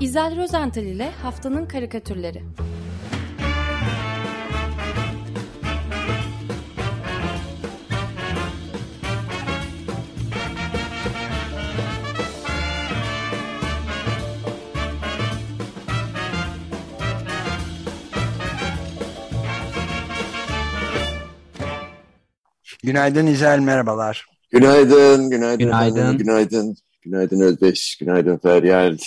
İzel Rozental ile Haftanın Karikatürleri Günaydın İzel, merhabalar. Günaydın, günaydın. Günaydın. Günaydın, günaydın Özdeş, günaydın Feryal.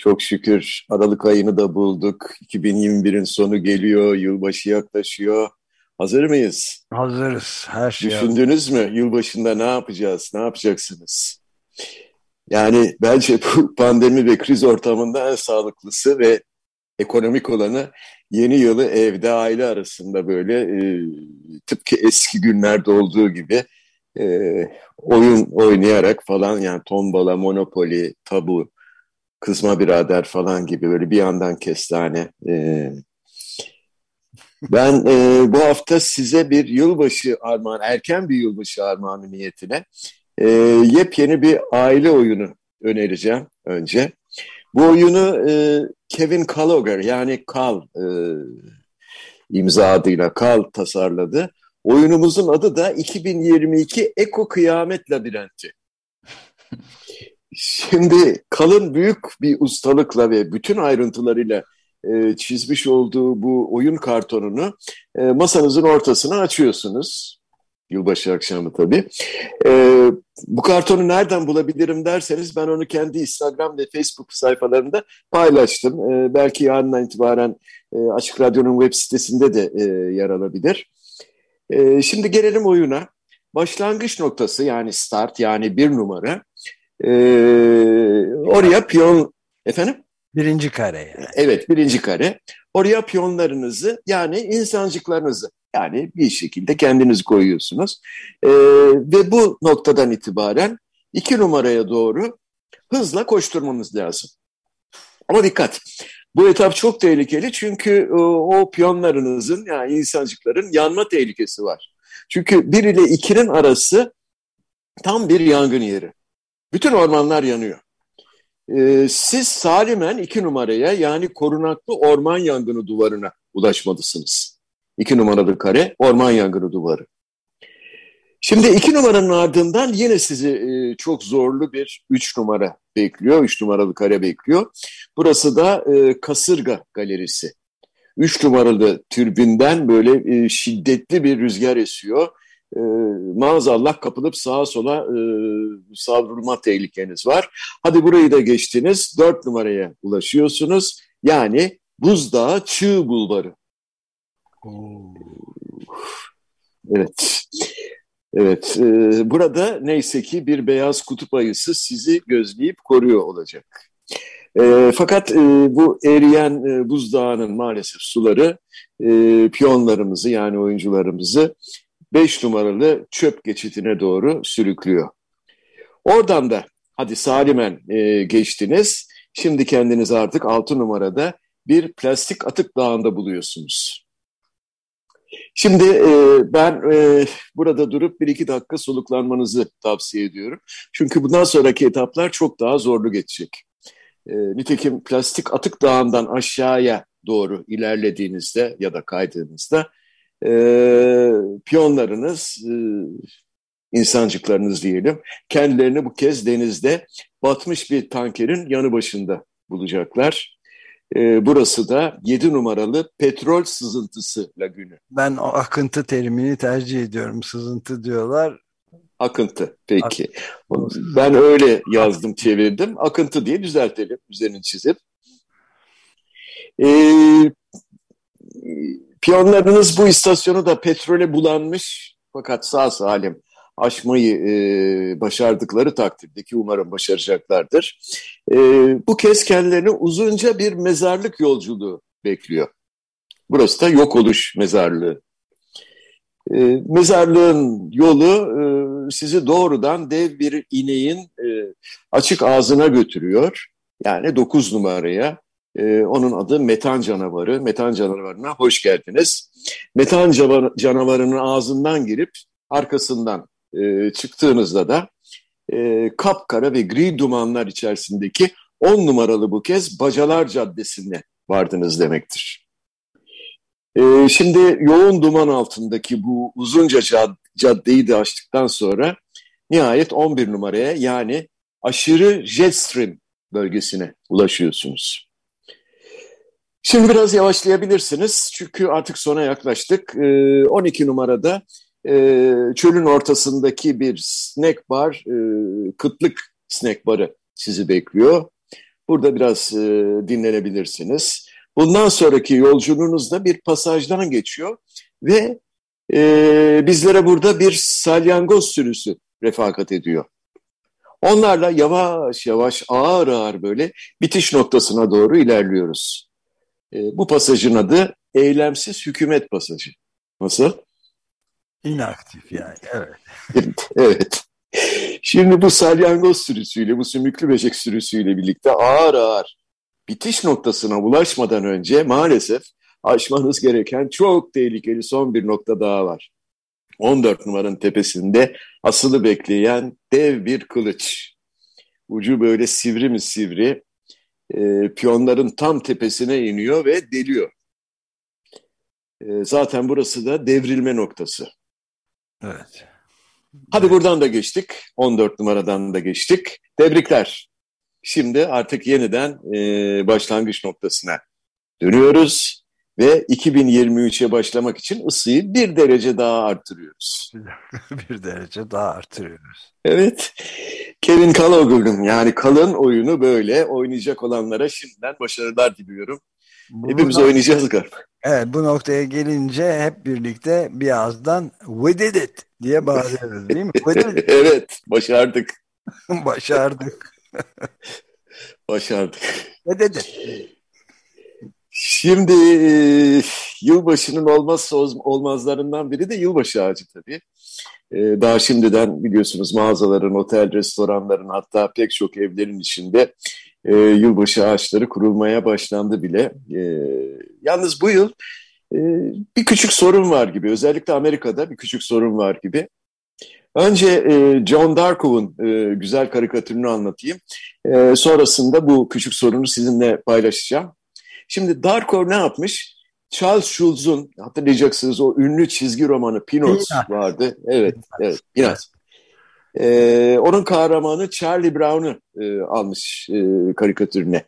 Çok şükür Aralık ayını da bulduk. 2021'in sonu geliyor, yılbaşı yaklaşıyor. Hazır mıyız? Hazırız, her şey. Düşündünüz mü? Yılbaşında ne yapacağız, ne yapacaksınız? Yani bence bu pandemi ve kriz ortamında en sağlıklısı ve ekonomik olanı yeni yılı evde aile arasında böyle e, tıpkı eski günlerde olduğu gibi e, oyun oynayarak falan yani tombala, monopoli, tabu, kızma birader falan gibi böyle bir yandan kestane. E, ben e, bu hafta size bir yılbaşı armağan, erken bir yılbaşı armağanı niyetine e, yepyeni bir aile oyunu önereceğim önce. Bu oyunu e, Kevin Kaloger yani Kal e, imza adıyla Kal tasarladı. Oyunumuzun adı da 2022 Eko Kıyamet Labirenti. Şimdi Kal'ın büyük bir ustalıkla ve bütün ayrıntılarıyla e, çizmiş olduğu bu oyun kartonunu e, masanızın ortasına açıyorsunuz. Yılbaşı akşamı tabii. E, bu kartonu nereden bulabilirim derseniz ben onu kendi Instagram ve Facebook sayfalarında paylaştım. E, belki yarından itibaren e, Açık Radyo'nun web sitesinde de e, yer alabilir. E, şimdi gelelim oyuna. Başlangıç noktası yani start yani bir numara. E, oraya piyon... Efendim? Birinci kare yani. Evet birinci kare. Oraya piyonlarınızı yani insancıklarınızı yani bir şekilde kendiniz koyuyorsunuz. Ee, ve bu noktadan itibaren iki numaraya doğru hızla koşturmanız lazım. Ama dikkat. Bu etap çok tehlikeli çünkü o, o piyonlarınızın yani insancıkların yanma tehlikesi var. Çünkü bir ile ikinin arası tam bir yangın yeri. Bütün ormanlar yanıyor. Ee, siz salimen iki numaraya yani korunaklı orman yangını duvarına ulaşmalısınız. İki numaralı kare orman yangını duvarı. Şimdi iki numaranın ardından yine sizi e, çok zorlu bir üç numara bekliyor. Üç numaralı kare bekliyor. Burası da e, Kasırga Galerisi. Üç numaralı türbinden böyle e, şiddetli bir rüzgar esiyor. E, maazallah kapılıp sağa sola e, savrulma tehlikeniz var. Hadi burayı da geçtiniz. Dört numaraya ulaşıyorsunuz. Yani Buzdağı Çığ Bulvarı. Evet. Evet. E, burada neyse ki bir beyaz kutup ayısı sizi gözleyip koruyor olacak. E, fakat e, bu eriyen e, buzdağının maalesef suları e, piyonlarımızı yani oyuncularımızı 5 numaralı çöp geçitine doğru sürüklüyor. Oradan da hadi salimen e, geçtiniz. Şimdi kendiniz artık 6 numarada bir plastik atık dağında buluyorsunuz. Şimdi e, ben e, burada durup bir iki dakika soluklanmanızı tavsiye ediyorum. Çünkü bundan sonraki etaplar çok daha zorlu geçecek. E, nitekim plastik atık dağından aşağıya doğru ilerlediğinizde ya da kaydığınızda e, piyonlarınız, e, insancıklarınız diyelim, kendilerini bu kez denizde batmış bir tankerin yanı başında bulacaklar. E, burası da 7 numaralı petrol sızıntısı lagünü. Ben o akıntı terimini tercih ediyorum. Sızıntı diyorlar. Akıntı, peki. Ben öyle yazdım, çevirdim. Akıntı diye düzeltelim, üzerini çizip. E, piyonlarınız bu istasyonu da petrole bulanmış fakat sağ salim aşmayı e, başardıkları takdirde ki umarım başaracaklardır. E, bu kez kendilerini uzunca bir mezarlık yolculuğu bekliyor. Burası da yok oluş mezarlığı. E, mezarlığın yolu e, sizi doğrudan dev bir ineğin e, açık ağzına götürüyor. Yani 9 numaraya. E, onun adı metan canavarı. Metan canavarına hoş geldiniz. Metan canavarının ağzından girip arkasından e, çıktığınızda da e, kapkara ve gri dumanlar içerisindeki 10 numaralı bu kez Bacalar Caddesi'ne vardınız demektir. Ee, şimdi yoğun duman altındaki bu uzunca cad caddeyi de açtıktan sonra nihayet 11 numaraya yani aşırı jet stream bölgesine ulaşıyorsunuz. Şimdi biraz yavaşlayabilirsiniz çünkü artık sona yaklaştık. Ee, 12 numarada e, çölün ortasındaki bir snack bar, e, kıtlık snack barı sizi bekliyor. Burada biraz e, dinlenebilirsiniz. Bundan sonraki yolculuğunuzda bir pasajdan geçiyor ve bizlere burada bir salyangoz sürüsü refakat ediyor. Onlarla yavaş yavaş ağır ağır böyle bitiş noktasına doğru ilerliyoruz. E, bu pasajın adı eylemsiz hükümet pasajı. Nasıl? İnaktif yani, evet. evet. Şimdi bu salyangoz sürüsüyle, bu sümüklü böcek sürüsüyle birlikte ağır ağır bitiş noktasına ulaşmadan önce maalesef aşmanız gereken çok tehlikeli son bir nokta daha var. 14 numaranın tepesinde asılı bekleyen dev bir kılıç. Ucu böyle sivri mi sivri, e, piyonların tam tepesine iniyor ve deliyor. E, zaten burası da devrilme noktası. Evet. Hadi buradan da geçtik. 14 numaradan da geçtik. Tebrikler. Şimdi artık yeniden e, başlangıç noktasına dönüyoruz ve 2023'e başlamak için ısıyı bir derece daha artırıyoruz. bir derece daha artırıyoruz. Evet. Kevin Kaloglu'nun yani kalın oyunu böyle oynayacak olanlara şimdiden başarılar diliyorum. Bu Hepimiz nokta, oynayacağız galiba. Evet bu noktaya gelince hep birlikte bir ağızdan we did it diye bağırıyoruz değil mi? evet başardık. başardık. başardık. We did it. Şimdi e, yılbaşının olmazsa olmazlarından biri de yılbaşı ağacı tabii. E, daha şimdiden biliyorsunuz mağazaların, otel, restoranların hatta pek çok evlerin içinde e, yılbaşı ağaçları kurulmaya başlandı bile. Yalnız bu yıl bir küçük sorun var gibi. Özellikle Amerika'da bir küçük sorun var gibi. Önce e, John Darkov'un e, güzel karikatürünü anlatayım. E, sonrasında bu küçük sorunu sizinle paylaşacağım. Şimdi Darkov ne yapmış? Charles Schulz'un hatırlayacaksınız o ünlü çizgi romanı Peanuts vardı. Evet, evet Peanuts. Ee, onun kahramanı Charlie Brown'u e, almış e, karikatürüne.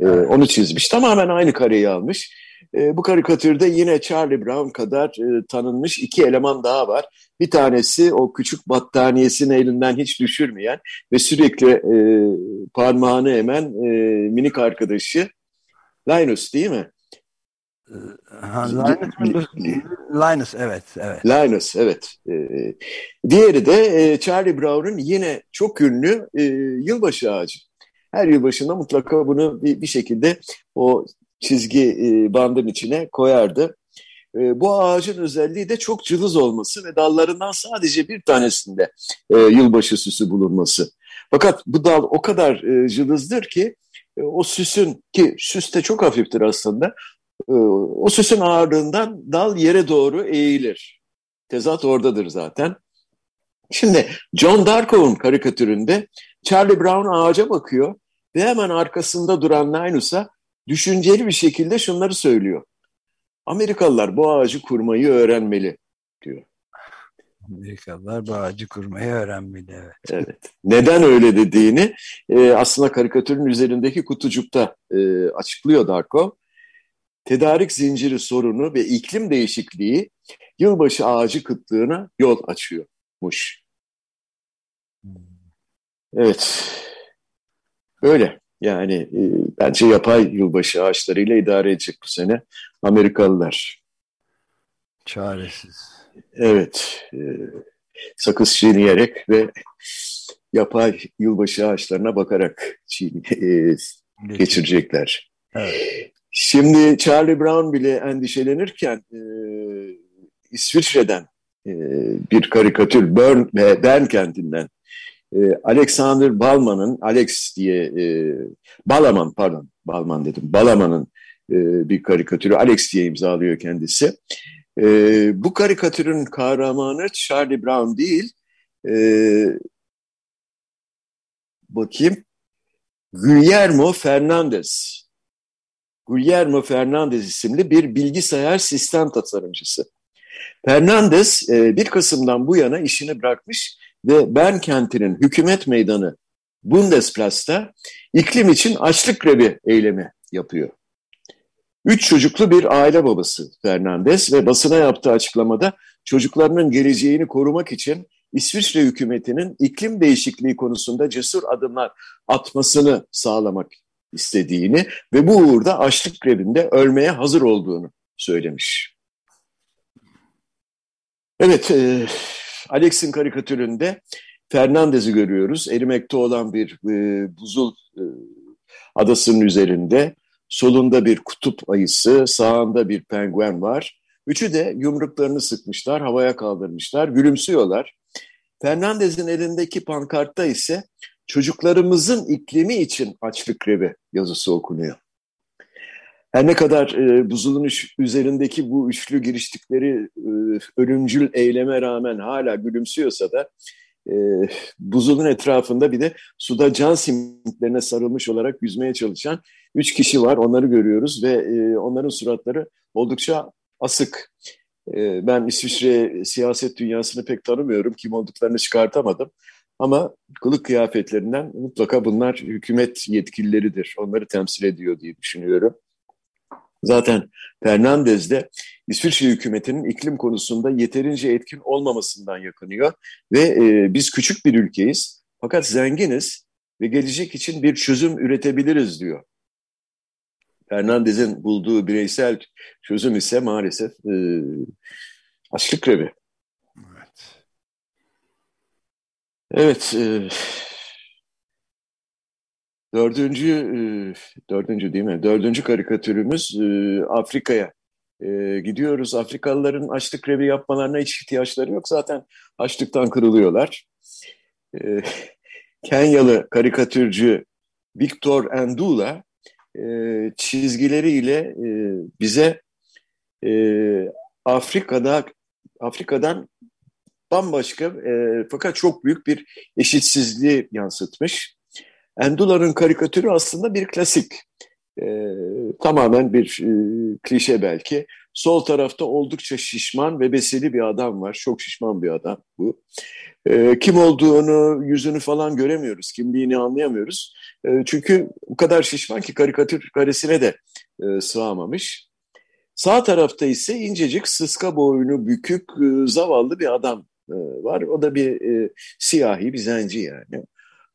E, onu çizmiş. Tamamen aynı kareyi almış. E, bu karikatürde yine Charlie Brown kadar e, tanınmış iki eleman daha var. Bir tanesi o küçük battaniyesini elinden hiç düşürmeyen ve sürekli e, parmağını emen e, minik arkadaşı Linus değil mi? Ha, Linus, Linus evet. evet. Linus evet. Ee, diğeri de e, Charlie Brown'un yine çok ünlü e, yılbaşı ağacı. Her yılbaşında mutlaka bunu bir, bir şekilde o çizgi e, bandın içine koyardı. E, bu ağacın özelliği de çok cılız olması ve dallarından sadece bir tanesinde e, yılbaşı süsü bulunması. Fakat bu dal o kadar e, cılızdır ki o süsün ki süs de çok hafiftir aslında e, o süsün ağırlığından dal yere doğru eğilir. Tezat oradadır zaten. Şimdi John Darkov'un karikatüründe Charlie Brown ağaca bakıyor ve hemen arkasında duran Linus'a düşünceli bir şekilde şunları söylüyor. Amerikalılar bu ağacı kurmayı öğrenmeli diyor. Amerikalılar bu ağacı kurmayı öğrenmeli. Evet. evet. Neden öyle dediğini e, aslında karikatürün üzerindeki kutucukta e, açıklıyor Darko. Tedarik zinciri sorunu ve iklim değişikliği yılbaşı ağacı kıtlığına yol açıyormuş. Evet. Öyle. Yani e, bence yapay yılbaşı ağaçlarıyla idare edecek bu sene Amerikalılar. Çaresiz. Evet. E, sakız çiğneyerek ve yapay yılbaşı ağaçlarına bakarak çiğne, e, geçirecekler. Evet. Şimdi Charlie Brown bile endişelenirken e, İsviçre'den e, bir karikatür Bern, Bern kentinden e, Alexander Balman'ın Alex diye e, Balaman pardon Balman dedim Balaman'ın e, bir karikatürü Alex diye imzalıyor kendisi. E, bu karikatürün kahramanı Charlie Brown değil, e, bakayım, Guillermo Fernandez. Guillermo Fernandez isimli bir bilgisayar sistem tasarımcısı. Fernandez 1 e, Kasım'dan bu yana işini bırakmış ve Bern kentinin hükümet meydanı Bundesplatz'ta iklim için açlık grevi eylemi yapıyor. Üç çocuklu bir aile babası Fernandez ve basına yaptığı açıklamada çocuklarının geleceğini korumak için İsviçre hükümetinin iklim değişikliği konusunda cesur adımlar atmasını sağlamak istediğini ve bu uğurda açlık grevinde ölmeye hazır olduğunu söylemiş. Evet, e, Alex'in karikatüründe Fernandez'i görüyoruz. Erimekte olan bir e, buzul e, adasının üzerinde. Solunda bir kutup ayısı, sağında bir penguen var. Üçü de yumruklarını sıkmışlar, havaya kaldırmışlar, gülümsüyorlar. Fernandez'in elindeki pankartta ise çocuklarımızın iklimi için açlık grevi yazısı okunuyor. Her ne kadar e, buzulun üzerindeki bu üçlü giriştikleri e, ölümcül eyleme rağmen hala gülümsüyorsa da e, buzulun etrafında bir de suda can simitlerine sarılmış olarak yüzmeye çalışan üç kişi var. Onları görüyoruz ve e, onların suratları oldukça asık. E, ben İsviçre siyaset dünyasını pek tanımıyorum. Kim olduklarını çıkartamadım. Ama kılık kıyafetlerinden mutlaka bunlar hükümet yetkilileridir. Onları temsil ediyor diye düşünüyorum. Zaten Fernandez de İsviçre hükümetinin iklim konusunda yeterince etkin olmamasından yakınıyor. Ve e, biz küçük bir ülkeyiz fakat zenginiz ve gelecek için bir çözüm üretebiliriz diyor. Fernandez'in bulduğu bireysel çözüm ise maalesef e, açlık grevi. Evet. Evet. E, dördüncü, e, dördüncü değil mi? Dördüncü karikatürümüz e, Afrika'ya e, gidiyoruz. Afrikalıların açlık grevi yapmalarına hiç ihtiyaçları yok. Zaten açlıktan kırılıyorlar. Kenyalı karikatürcü Victor Endula çizgileriyle bize Afrika'da Afrika'dan bambaşka e, fakat çok büyük bir eşitsizliği yansıtmış. Endula'nın karikatürü aslında bir klasik. E, tamamen bir e, klişe belki. Sol tarafta oldukça şişman ve besili bir adam var. Çok şişman bir adam bu. E, kim olduğunu, yüzünü falan göremiyoruz. Kimliğini anlayamıyoruz. E, çünkü o kadar şişman ki karikatür karesine de e, sığamamış. Sağ tarafta ise incecik, sıska boynu, bükük, e, zavallı bir adam e, var. O da bir e, siyahi, bir zenci yani.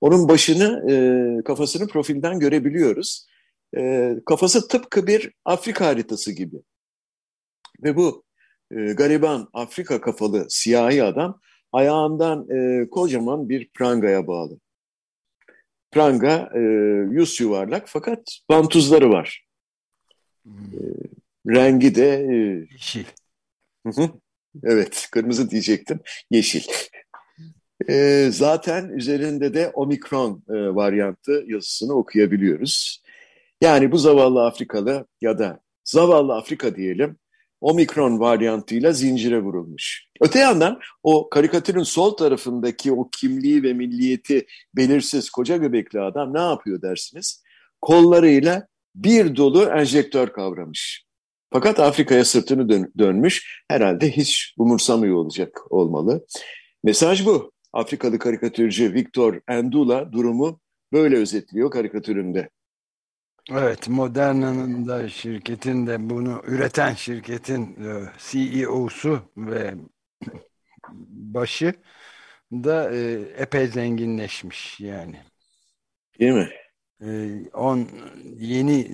Onun başını, e, kafasını profilden görebiliyoruz. E, kafası tıpkı bir Afrika haritası gibi. Ve bu e, gariban Afrika kafalı siyahi adam ayağından e, kocaman bir prangaya bağlı. Pranga e, yüz yuvarlak fakat bantuzları var. E, rengi de... E, Yeşil. evet, kırmızı diyecektim. Yeşil. E, zaten üzerinde de omikron e, varyantı yazısını okuyabiliyoruz. Yani bu zavallı Afrikalı ya da zavallı Afrika diyelim omikron varyantıyla zincire vurulmuş. Öte yandan o karikatürün sol tarafındaki o kimliği ve milliyeti belirsiz koca göbekli adam ne yapıyor dersiniz? Kollarıyla bir dolu enjektör kavramış. Fakat Afrika'ya sırtını dön dönmüş herhalde hiç umursamıyor olacak olmalı. Mesaj bu. Afrikalı karikatürcü Victor Endula durumu böyle özetliyor karikatüründe. Evet, Moderna'nın da şirketin de bunu üreten şirketin e, CEO'su ve başı da e, epey zenginleşmiş yani. Değil mi? 10 e, yeni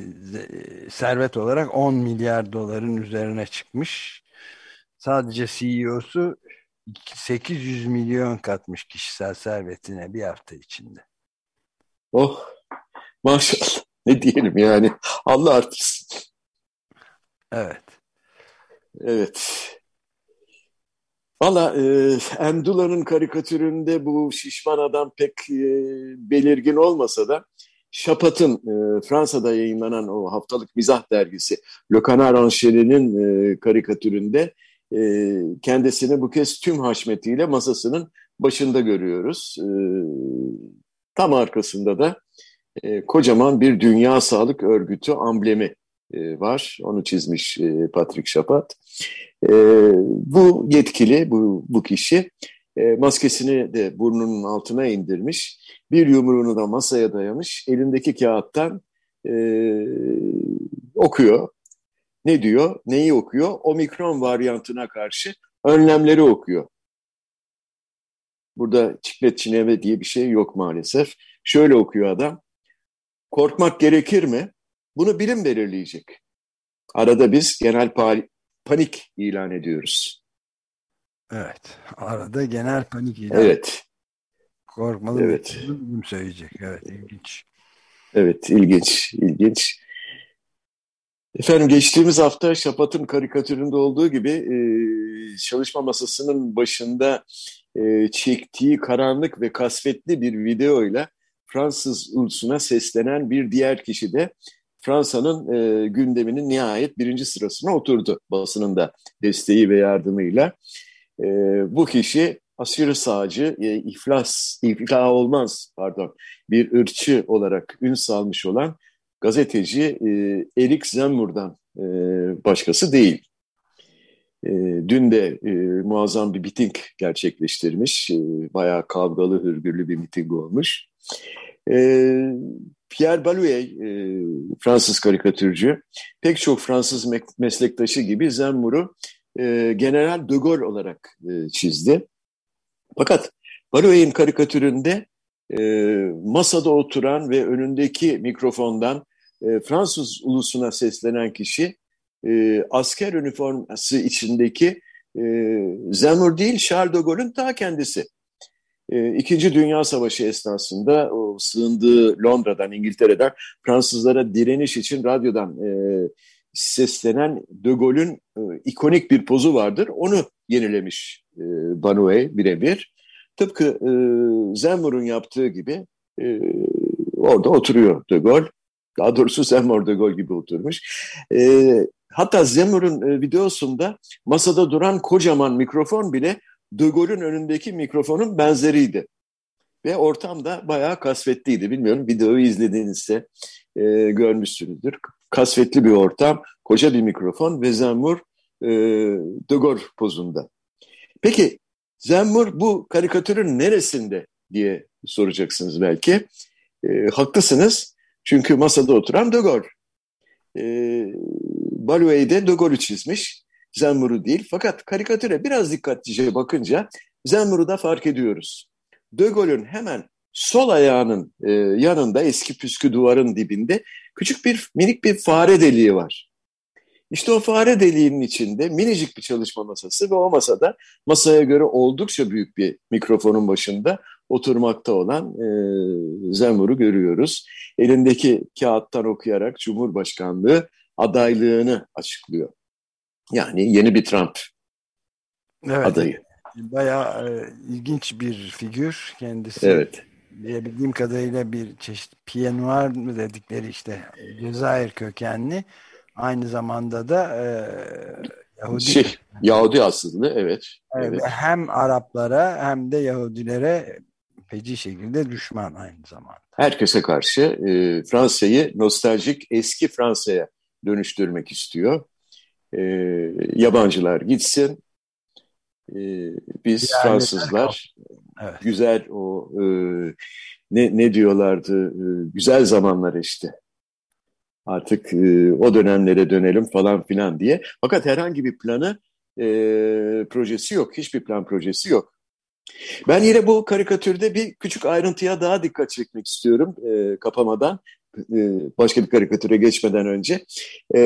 servet olarak 10 milyar doların üzerine çıkmış. Sadece CEO'su 800 milyon katmış kişisel servetine bir hafta içinde. Oh maşallah ne diyelim yani Allah artırsın. Evet. Evet. Valla e, Endula'nın karikatüründe bu şişman adam pek e, belirgin olmasa da Şapat'ın e, Fransa'da yayınlanan o haftalık mizah dergisi Le Canard Enchaîné'nin e, karikatüründe e, kendisini bu kez tüm haşmetiyle masasının başında görüyoruz. E, tam arkasında da e, kocaman bir Dünya Sağlık Örgütü amblemi e, var. Onu çizmiş e, Patrick Chapat. E, bu yetkili, bu, bu kişi e, maskesini de burnunun altına indirmiş. Bir yumruğunu da masaya dayamış. Elindeki kağıttan e, okuyor. Ne diyor? Neyi okuyor? Omikron varyantına karşı önlemleri okuyor. Burada çiklet çineme diye bir şey yok maalesef. Şöyle okuyor adam. Korkmak gerekir mi? Bunu bilim belirleyecek. Arada biz genel panik ilan ediyoruz. Evet. Arada genel panik ilan. Evet. Korkmalı evet. bilim söyleyecek. Evet. ilginç. Evet. ilginç. ilginç. Efendim geçtiğimiz hafta Şapat'ın karikatüründe olduğu gibi e, çalışma masasının başında e, çektiği karanlık ve kasvetli bir videoyla Fransız ulusuna seslenen bir diğer kişi de Fransa'nın e, gündeminin nihayet birinci sırasına oturdu basının da desteği ve yardımıyla. E, bu kişi aşırı sağcı, e, iflas, iflah olmaz pardon, bir ırkçı olarak ün salmış olan gazeteci e, Erik Zemmour'dan e, başkası değil. E, dün de e, muazzam bir miting gerçekleştirmiş. E, bayağı kavgalı, hırgürlü bir miting olmuş. E, Pierre Balouet, e, Fransız karikatürcü, pek çok Fransız me meslektaşı gibi Zemmour'u e, General de Gaulle olarak e, çizdi. Fakat Balouet'in karikatüründe e, masada oturan ve önündeki mikrofondan e, Fransız ulusuna seslenen kişi e, asker üniforması içindeki e, Zemmour değil Charles de Gaulle'ün ta kendisi. E, İkinci Dünya Savaşı esnasında o sığındığı Londra'dan, İngiltere'den Fransızlara direniş için radyodan e, seslenen De Gaulle'ün e, ikonik bir pozu vardır. Onu yenilemiş e, Banouet birebir. Tıpkı e, Zemmour'un yaptığı gibi e, orada oturuyor De Gaulle. Daha doğrusu Zemmour De Gaulle gibi oturmuş. E, hatta Zemmour'un e, videosunda masada duran kocaman mikrofon bile De Gaulle'ün önündeki mikrofonun benzeriydi. Ve ortam da bayağı kasvetliydi. Bilmiyorum videoyu izlediğinizde e, görmüşsünüzdür. Kasvetli bir ortam, koca bir mikrofon ve Zemmour e, De Gaulle pozunda. Peki Zemmour bu karikatürün neresinde diye soracaksınız belki. E, haklısınız çünkü masada oturan De Gaulle. E, Balouet'de De Gaulle'ü çizmiş. Zemmour'u değil. Fakat karikatüre biraz dikkatlice bakınca Zemmour'u da fark ediyoruz. De Gaulle'ün hemen sol ayağının e, yanında eski püskü duvarın dibinde küçük bir minik bir fare deliği var. İşte o fare deliğinin içinde minicik bir çalışma masası ve o masada masaya göre oldukça büyük bir mikrofonun başında oturmakta olan e, Zemur'u görüyoruz. Elindeki kağıttan okuyarak Cumhurbaşkanlığı adaylığını açıklıyor. Yani yeni bir Trump evet. adayı. Bayağı e, ilginç bir figür kendisi. Evet. Diyebildiğim kadarıyla bir çeşit Pied Noir mı dedikleri işte Cezayir kökenli. Aynı zamanda da e, Yahudi. Şey, Yahudi aslında evet. evet. evet. Hem Araplara hem de Yahudilere feci şekilde düşman aynı zamanda. Herkese karşı e, Fransa'yı nostaljik eski Fransa'ya dönüştürmek istiyor. E, yabancılar gitsin. E, biz yani, Fransızlar evet. güzel o e, ne, ne diyorlardı e, güzel zamanlar işte artık e, o dönemlere dönelim falan filan diye. Fakat herhangi bir planı e, projesi yok. Hiçbir plan projesi yok. Ben yine bu karikatürde bir küçük ayrıntıya daha dikkat çekmek istiyorum e, kapamadan. E, başka bir karikatüre geçmeden önce. E,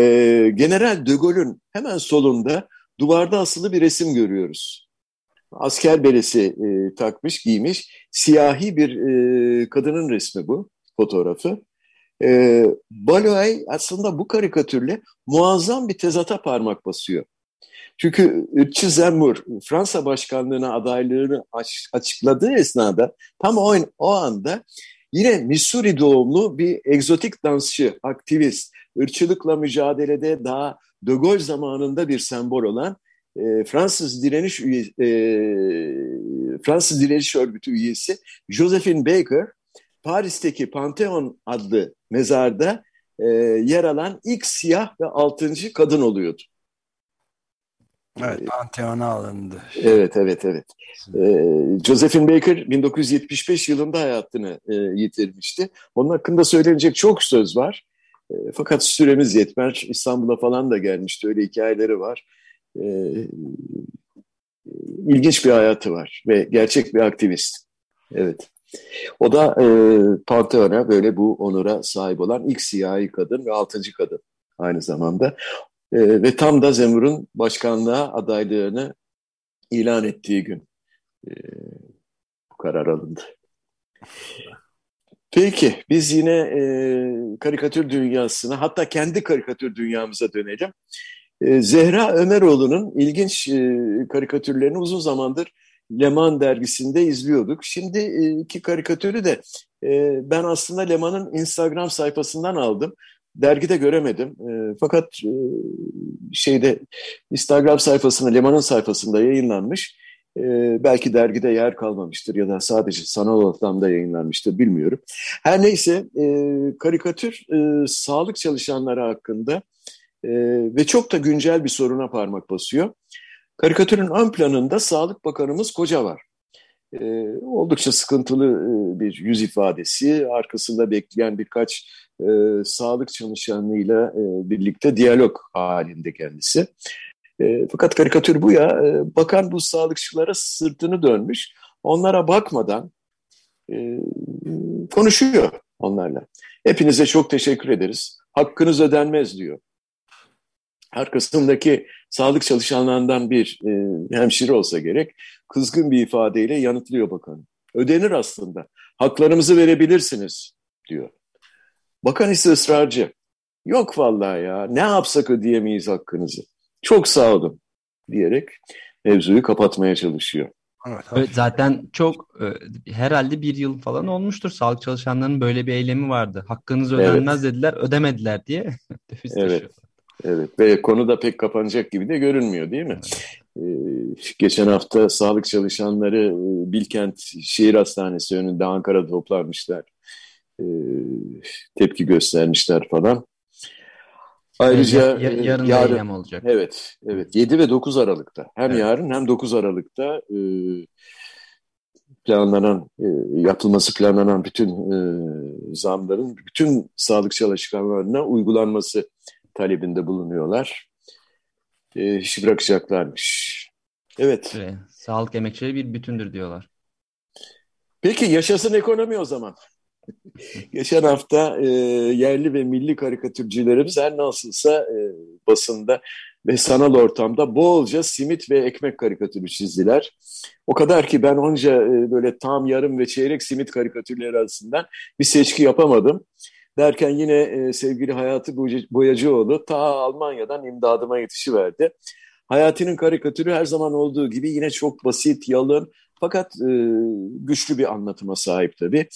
General de Gaulle'ün hemen solunda duvarda asılı bir resim görüyoruz. Asker beresi e, takmış, giymiş. Siyahi bir e, kadının resmi bu, fotoğrafı. E, Baloy aslında bu karikatürle muazzam bir tezata parmak basıyor. Çünkü ırkçı Zemmour Fransa başkanlığına adaylığını açıkladığı esnada tam o, o anda yine Missouri doğumlu bir egzotik dansçı, aktivist, ırkçılıkla mücadelede daha De Gaulle zamanında bir sembol olan e, Fransız direniş üye, e, Fransız direniş örgütü üyesi Josephine Baker Paris'teki Pantheon adlı mezarda e, yer alan ilk siyah ve altıncı kadın oluyordu. Evet, Pantheon'a alındı. Evet, evet, evet. Ee, Josephine Baker 1975 yılında hayatını e, yitirmişti. Onun hakkında söylenecek çok söz var. E, fakat süremiz yetmez. İstanbul'a falan da gelmişti. Öyle hikayeleri var. E, ilginç bir hayatı var ve gerçek bir aktivist. Evet. O da e, Pantheon'a böyle bu onura sahip olan ilk siyahi kadın ve altıncı kadın aynı zamanda. E, ve tam da Zemur'un başkanlığa adaylığını ilan ettiği gün e, bu karar alındı. Peki biz yine e, karikatür dünyasına hatta kendi karikatür dünyamıza dönelim. E, Zehra Ömeroğlu'nun ilginç e, karikatürlerini uzun zamandır Leman dergisinde izliyorduk. Şimdi e, karikatürü de e, ben aslında Leman'ın Instagram sayfasından aldım. Dergide göremedim. E, fakat şeyde Instagram sayfasında, Leman'ın sayfasında yayınlanmış. Belki dergide yer kalmamıştır ya da sadece sanal ortamda yayınlanmıştır bilmiyorum. Her neyse karikatür sağlık çalışanları hakkında ve çok da güncel bir soruna parmak basıyor. Karikatürün ön planında Sağlık Bakanımız Koca var. E, oldukça sıkıntılı e, bir yüz ifadesi, arkasında bekleyen birkaç e, sağlık çalışanıyla e, birlikte diyalog halinde kendisi. E, fakat karikatür bu ya, e, bakan bu sağlıkçılara sırtını dönmüş, onlara bakmadan e, konuşuyor onlarla. Hepinize çok teşekkür ederiz, hakkınız ödenmez diyor. Arkasındaki sağlık çalışanlarından bir e, hemşire olsa gerek, kızgın bir ifadeyle yanıtlıyor bakan. Ödenir aslında, haklarımızı verebilirsiniz diyor. Bakan ise ısrarcı. Yok vallahi ya ne yapsak ödeyemeyiz hakkınızı. Çok sağ olun diyerek mevzuyu kapatmaya çalışıyor. Evet, evet, zaten çok e, herhalde bir yıl falan olmuştur. Sağlık çalışanlarının böyle bir eylemi vardı. Hakkınız ödenmez evet. dediler, ödemediler diye. evet. Evet ve konu da pek kapanacak gibi de görünmüyor değil mi? Ee, geçen hafta sağlık çalışanları e, Bilkent Şehir Hastanesi önünde Ankara'da toplanmışlar. Ee, tepki göstermişler falan. Ayrıca evet, yarın, yarın eylem olacak. Evet, evet 7 ve 9 Aralık'ta. Hem evet. yarın hem 9 Aralık'ta e, planlanan, e, yapılması planlanan bütün e, zamların bütün sağlık çalışanlarına uygulanması talebinde bulunuyorlar. E, işi bırakacaklarmış. Evet. evet. Sağlık emekçileri bir bütündür diyorlar. Peki yaşasın ekonomi o zaman. Geçen hafta e, yerli ve milli karikatürcülerimiz her nasılsa e, basında ve sanal ortamda bolca simit ve ekmek karikatürü çizdiler. O kadar ki ben onca e, böyle tam yarım ve çeyrek simit karikatürleri arasından bir seçki yapamadım. Derken yine e, sevgili Hayati Boyacıoğlu ta Almanya'dan imdadıma yetişiverdi. Hayati'nin karikatürü her zaman olduğu gibi yine çok basit, yalın fakat e, güçlü bir anlatıma sahip tabii.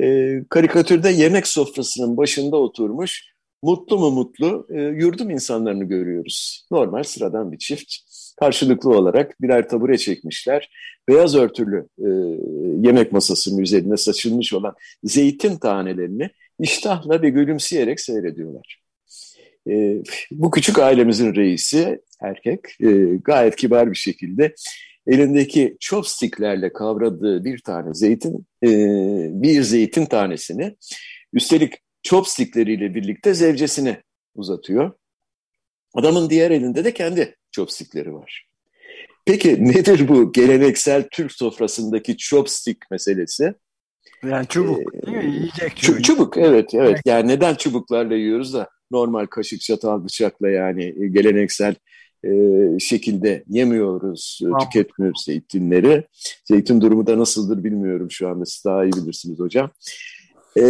E, karikatürde yemek sofrasının başında oturmuş mutlu mu mutlu e, yurdum insanlarını görüyoruz. Normal sıradan bir çift karşılıklı olarak birer tabure çekmişler. Beyaz örtülü e, yemek masasının üzerine saçılmış olan zeytin tanelerini iştahla ve gülümseyerek seyrediyorlar. E, bu küçük ailemizin reisi erkek e, gayet kibar bir şekilde elindeki chopsticklerle kavradığı bir tane zeytin, e, bir zeytin tanesini üstelik chopstickleriyle birlikte zevcesine uzatıyor. Adamın diğer elinde de kendi chopstickleri var. Peki nedir bu geleneksel Türk sofrasındaki chopstick meselesi? Yani çubuk ee, değil mi? Yiyecek çubuk. Çubuk evet evet. Yani neden çubuklarla yiyoruz da normal kaşık çatal bıçakla yani e, geleneksel e, şekilde yemiyoruz, e, tamam. tüketmiyoruz zeytinleri. Zeytin durumu da nasıldır bilmiyorum şu anda siz daha iyi bilirsiniz hocam. E,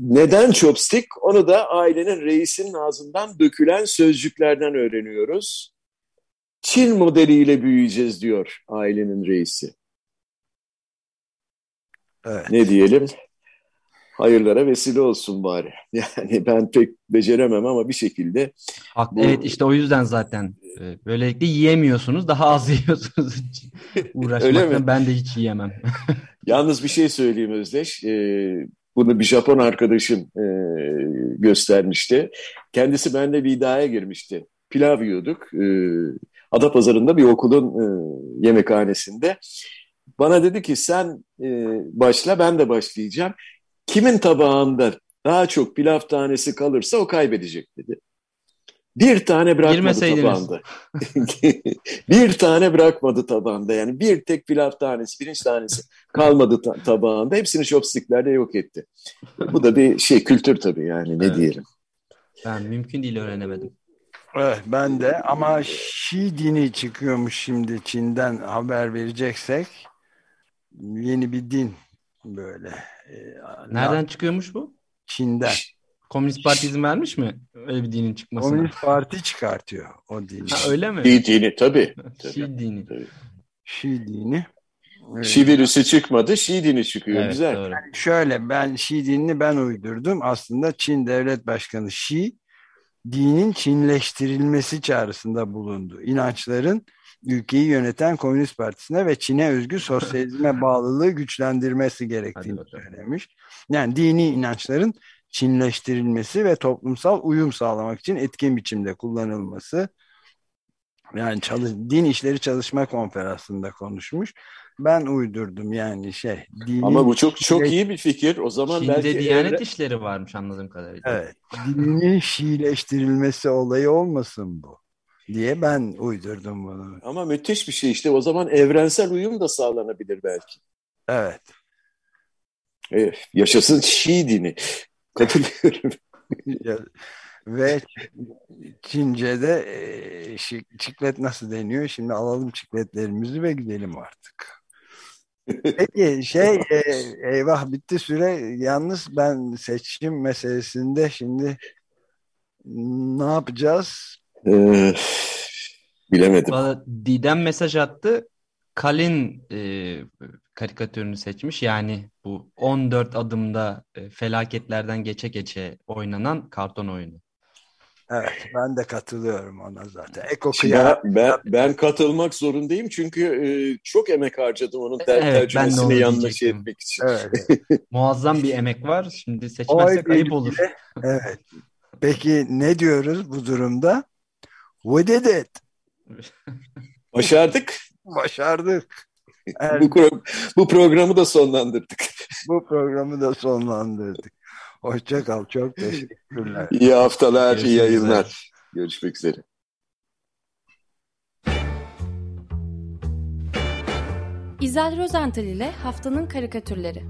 neden chopstick? Onu da ailenin reisinin ağzından dökülen sözcüklerden öğreniyoruz. Çin modeliyle büyüyeceğiz diyor ailenin reisi. Evet. Ne diyelim? Hayırlara vesile olsun bari. Yani ben pek beceremem ama bir şekilde. Bu, evet işte o yüzden zaten E, böylelikle yiyemiyorsunuz. Daha az yiyorsunuz. Uğraşmaktan ben de hiç yiyemem. Yalnız bir şey söyleyeyim Özdeş. E, bunu bir Japon arkadaşım e, göstermişti. Kendisi benimle bir iddiaya girmişti. Pilav yiyorduk. E, Adapazarı'nda bir okulun e, yemekhanesinde. Bana dedi ki sen e, başla ben de başlayacağım. Kimin tabağında daha çok pilav tanesi kalırsa o kaybedecek dedi. Bir tane bırakmadı tabağında. bir tane bırakmadı tabağında. Yani bir tek pilav tanesi, pirinç tanesi kalmadı ta tabağında. Hepsini chopsticklerle yok etti. Bu da bir şey kültür tabii yani ne evet. diyelim. Ben mümkün değil öğrenemedim. Evet ben de ama Şii dini çıkıyormuş şimdi Çin'den haber vereceksek yeni bir din böyle. Nereden çıkıyormuş bu? Çin'den. Komünist Parti izin vermiş mi öyle bir dinin çıkmasına? Komünist Parti çıkartıyor o dini. Ha, öyle mi? Şii dini tabii. Şii dini. Tabii. Şii dini. Şii virüsü çıkmadı, Şii dini çıkıyor. Evet, Güzel. Doğru. Yani şöyle ben Şii dinini ben uydurdum. Aslında Çin Devlet Başkanı Şii dinin Çinleştirilmesi çağrısında bulundu. İnançların ülkeyi yöneten Komünist Partisi'ne ve Çin'e özgü sosyalizme bağlılığı güçlendirmesi gerektiğini söylemiş. Yani dini inançların Çinleştirilmesi ve toplumsal uyum sağlamak için etkin biçimde kullanılması. Yani çalış, din işleri çalışma konferansında konuşmuş. Ben uydurdum yani şey. Dinin Ama bu çok çok iyi bir fikir. O zaman Çin'de belki Diyanet evre... işleri varmış anladığım kadarıyla. Evet. Dinin Şiileştirilmesi olayı olmasın bu diye ben uydurdum bunu. Ama müthiş bir şey işte. O zaman evrensel uyum da sağlanabilir belki. Evet. Evet, yaşasın Şii dini. Katılıyorum. Ve Çince'de e, çiklet nasıl deniyor? Şimdi alalım çikletlerimizi ve gidelim artık. Peki şey e, eyvah bitti süre. Yalnız ben seçim meselesinde şimdi ne yapacağız? Ee, bilemedim. Bana Didem mesaj attı. Kalin e, karikatürünü seçmiş. Yani bu 14 adımda e, felaketlerden geçe geçe oynanan karton oyunu. Evet ben de katılıyorum ona zaten. Eko ben, ben, ben katılmak zorundayım çünkü e, çok emek harcadım onun ter evet, tercümesini yanlış etmek için. Evet. Muazzam bir emek var. Şimdi seçmezsek ayıp olur. Evet. Peki ne diyoruz bu durumda? We did it. Başardık. Başardık. Evet. bu, pro bu programı da sonlandırdık. bu programı da sonlandırdık. Hoşçakal. Çok teşekkürler. İyi haftalar, Görüşmek iyi yayınlar. Üzere. Görüşmek üzere. İzel Rozental ile Haftanın Karikatürleri